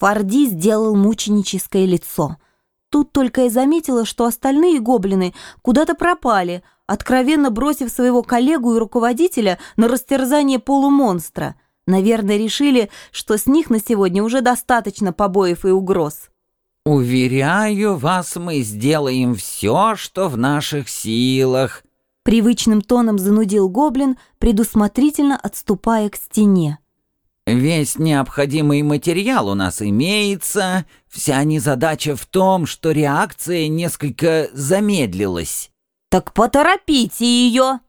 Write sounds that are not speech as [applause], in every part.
Форди сделал мученическое лицо. Тут только и заметила, что остальные гоблины куда-то пропали, откровенно бросив своего коллегу и руководителя на растерзание полумонстра. Наверное, решили, что с них на сегодня уже достаточно побоев и угроз. «Уверяю вас, мы сделаем все, что в наших силах», Привычным тоном занудил гоблин, предусмотрительно отступая к стене. Весь необходимый материал у нас имеется, вся незадача в том, что реакция несколько замедлилась. Так поторопите ее.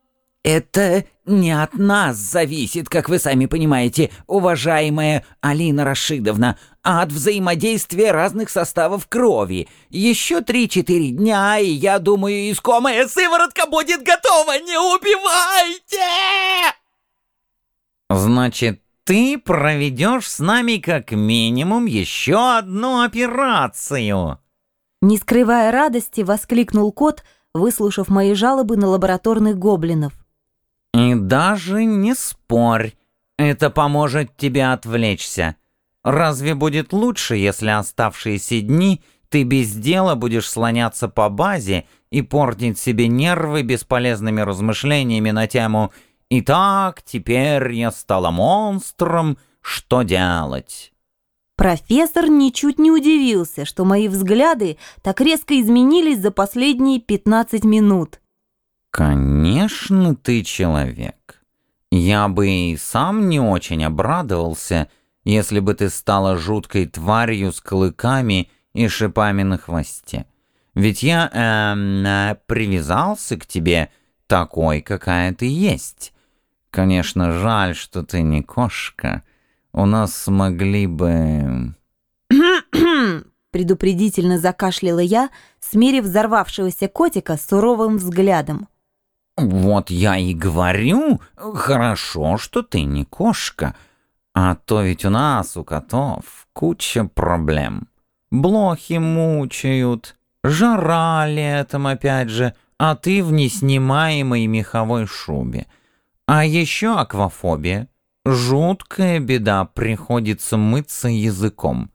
Это не от нас зависит, как вы сами понимаете, уважаемая Алина Рашидовна, а от взаимодействия разных составов крови. Еще три-четыре дня, и я думаю, искомая сыворотка будет готова. Не убивайте! Значит, ты проведешь с нами как минимум еще одну операцию!» Не скрывая радости, воскликнул кот, выслушав мои жалобы на лабораторных гоблинов. «И даже не спорь, это поможет тебе отвлечься. Разве будет лучше, если оставшиеся дни ты без дела будешь слоняться по базе и портить себе нервы бесполезными размышлениями на тему «Итак, теперь я стала монстром, что делать?» Профессор ничуть не удивился, что мои взгляды так резко изменились за последние 15 минут. «Конечно ты человек. Я бы и сам не очень обрадовался, если бы ты стала жуткой тварью с клыками и шипами на хвосте. Ведь я эм, э, привязался к тебе такой, какая ты есть». Конечно, жаль, что ты не кошка. У нас смогли бы...» [clears throat] Предупредительно закашляла я, смерив взорвавшегося котика суровым взглядом. «Вот я и говорю, хорошо, что ты не кошка, а то ведь у нас, у котов, куча проблем. Блохи мучают, жара летом опять же, а ты в неснимаемой меховой шубе». А еще аквафобия. Жуткая беда, приходится мыться языком.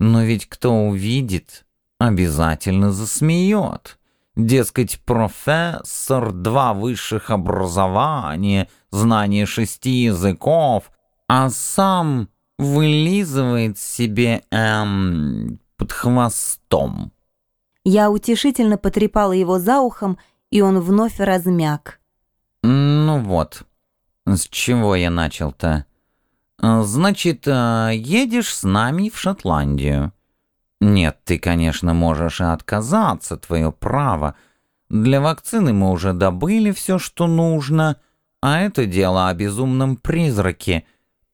Но ведь кто увидит, обязательно засмеет. Дескать, профессор, два высших образования, знание шести языков, а сам вылизывает себе, эм, под хвостом. Я утешительно потрепала его за ухом, и он вновь размяк. «Ну вот, с чего я начал-то? Значит, а, едешь с нами в Шотландию. Нет, ты, конечно, можешь и отказаться, твое право. Для вакцины мы уже добыли все, что нужно, а это дело о безумном призраке.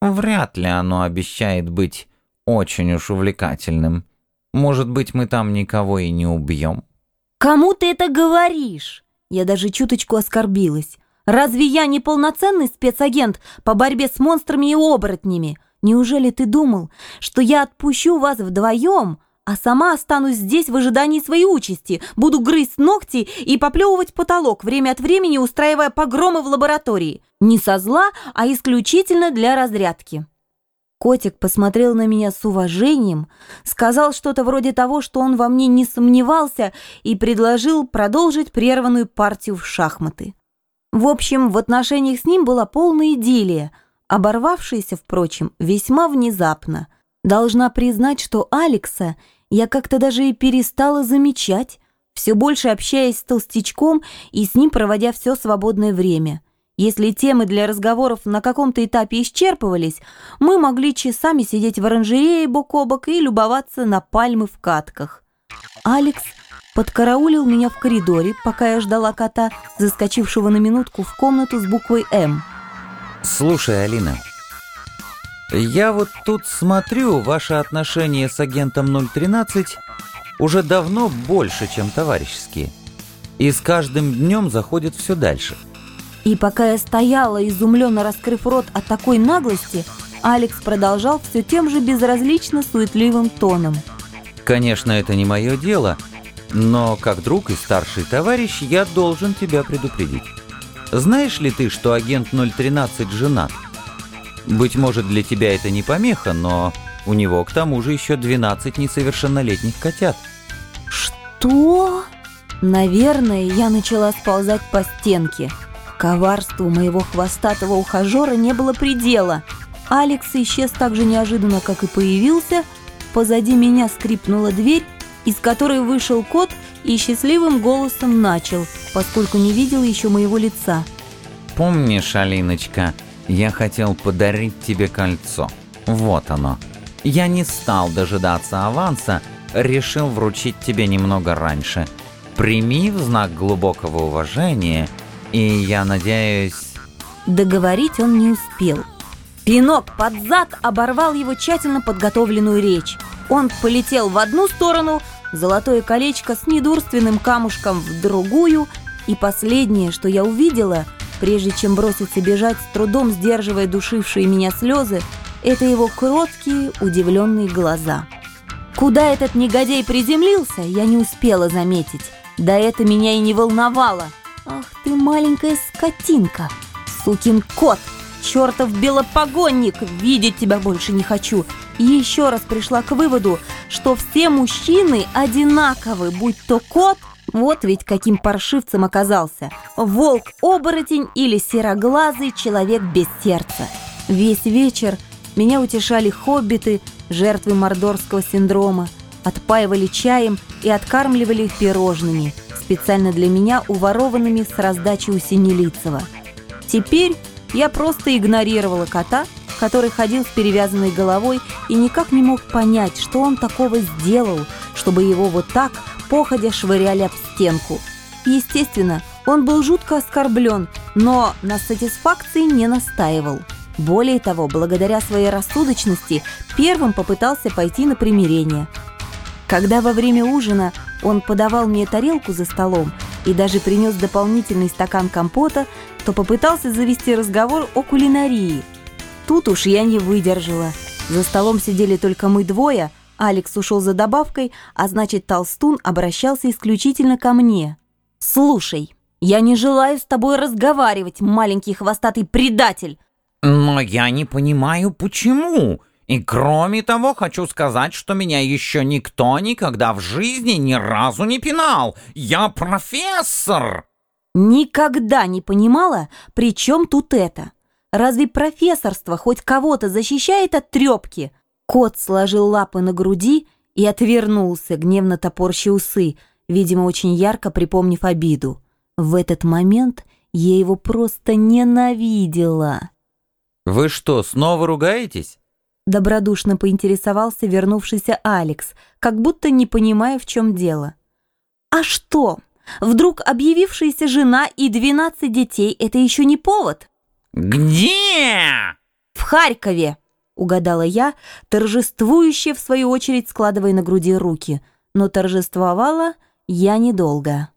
Вряд ли оно обещает быть очень уж увлекательным. Может быть, мы там никого и не убьем». «Кому ты это говоришь?» Я даже чуточку оскорбилась. Разве я не полноценный спецагент по борьбе с монстрами и оборотнями? Неужели ты думал, что я отпущу вас вдвоем, а сама останусь здесь в ожидании своей участи, буду грызть ногти и поплевывать потолок, время от времени устраивая погромы в лаборатории? Не со зла, а исключительно для разрядки». Котик посмотрел на меня с уважением, сказал что-то вроде того, что он во мне не сомневался, и предложил продолжить прерванную партию в шахматы. В общем, в отношениях с ним была полная идиллия, оборвавшаяся, впрочем, весьма внезапно. Должна признать, что Алекса я как-то даже и перестала замечать, все больше общаясь с толстячком и с ним проводя все свободное время. Если темы для разговоров на каком-то этапе исчерпывались, мы могли часами сидеть в оранжерее бок о бок и любоваться на пальмы в катках. Алекс подкараулил меня в коридоре, пока я ждала кота, заскочившего на минутку в комнату с буквой «М». «Слушай, Алина, я вот тут смотрю, ваши отношения с агентом 013 уже давно больше, чем товарищеские. И с каждым днем заходят все дальше». И пока я стояла, изумленно раскрыв рот от такой наглости, Алекс продолжал все тем же безразлично суетливым тоном. «Конечно, это не мое дело», но как друг и старший товарищ я должен тебя предупредить. Знаешь ли ты, что агент 013 женат? Быть может, для тебя это не помеха, но У него к тому же еще 12 несовершеннолетних котят. Что? Наверное, я начала сползать по стенке. Коварству моего хвостатого ухажера не было предела. Алекс исчез так же неожиданно, как и появился. Позади меня скрипнула дверь, из которой вышел кот и счастливым голосом начал, поскольку не видел еще моего лица. «Помнишь, Алиночка, я хотел подарить тебе кольцо. Вот оно. Я не стал дожидаться аванса, решил вручить тебе немного раньше. Прими в знак глубокого уважения, и я надеюсь...» Договорить он не успел. Пинок под зад оборвал его тщательно подготовленную речь. Он полетел в одну сторону, золотое колечко с недурственным камушком в другую, и последнее, что я увидела, прежде чем броситься бежать, с трудом сдерживая душившие меня слезы, это его кроткие, удивленные глаза. Куда этот негодяй приземлился, я не успела заметить. Да это меня и не волновало. Ах ты маленькая скотинка, сукин кот, чертов белопогонник, видеть тебя больше не хочу. И еще раз пришла к выводу, что все мужчины одинаковы, будь то кот, вот ведь каким паршивцем оказался, волк-оборотень или сероглазый человек без сердца. Весь вечер меня утешали хоббиты, жертвы мордорского синдрома, отпаивали чаем и откармливали их пирожными, специально для меня уворованными с раздачи у Синелицева. Теперь я просто игнорировала кота, который ходил с перевязанной головой и никак не мог понять, что он такого сделал, чтобы его вот так походя швыряли об стенку. Естественно, он был жутко оскорблен, но на сатисфакции не настаивал. Более того, благодаря своей рассудочности, первым попытался пойти на примирение. Когда во время ужина он подавал мне тарелку за столом и даже принес дополнительный стакан компота, то попытался завести разговор о кулинарии. Тут уж я не выдержала. За столом сидели только мы двое, Алекс ушел за добавкой, а значит, Толстун обращался исключительно ко мне. «Слушай, я не желаю с тобой разговаривать, маленький хвостатый предатель!» «Но я не понимаю, почему. И кроме того, хочу сказать, что меня еще никто никогда в жизни ни разу не пинал. Я профессор!» Никогда не понимала, при чем тут это. Разве профессорство хоть кого-то защищает от трепки? Кот сложил лапы на груди и отвернулся, гневно топорщи усы, видимо, очень ярко припомнив обиду. В этот момент я его просто ненавидела. «Вы что, снова ругаетесь?» Добродушно поинтересовался вернувшийся Алекс, как будто не понимая, в чем дело. «А что? Вдруг объявившаяся жена и 12 детей — это еще не повод?» «Где?» «В Харькове!» — угадала я, торжествующе, в свою очередь, складывая на груди руки. Но торжествовала я недолго.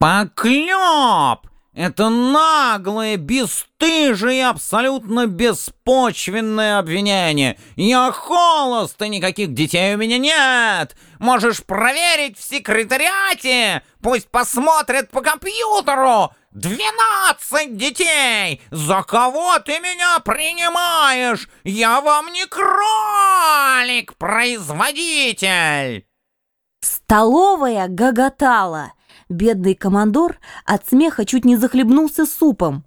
«Поклёп! Это наглое, бесстыжее и абсолютно беспочвенное обвинение. Я холост, и никаких детей у меня нет. Можешь проверить в секретариате. Пусть посмотрят по компьютеру. «Двенадцать детей! За кого ты меня принимаешь? Я вам не кролик-производитель!» Столовая гоготала. Бедный командор от смеха чуть не захлебнулся супом.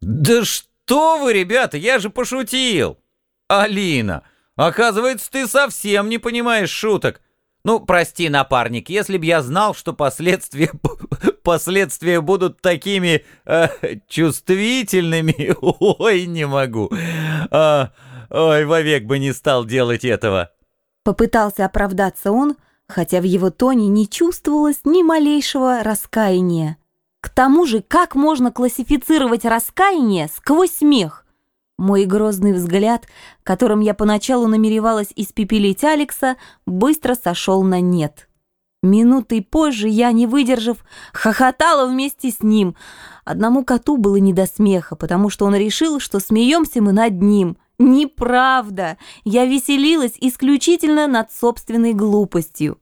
«Да что вы, ребята, я же пошутил!» «Алина, оказывается, ты совсем не понимаешь шуток. Ну, прости, напарник, если б я знал, что последствия, [laughs] последствия будут такими э, чувствительными, [laughs] ой, не могу. А, ой, вовек бы не стал делать этого. Попытался оправдаться он, хотя в его тоне не чувствовалось ни малейшего раскаяния. К тому же, как можно классифицировать раскаяние сквозь смех? Мой грозный взгляд, которым я поначалу намеревалась испепелить Алекса, быстро сошел на нет. Минутой позже я, не выдержав, хохотала вместе с ним. Одному коту было не до смеха, потому что он решил, что смеемся мы над ним. Неправда! Я веселилась исключительно над собственной глупостью.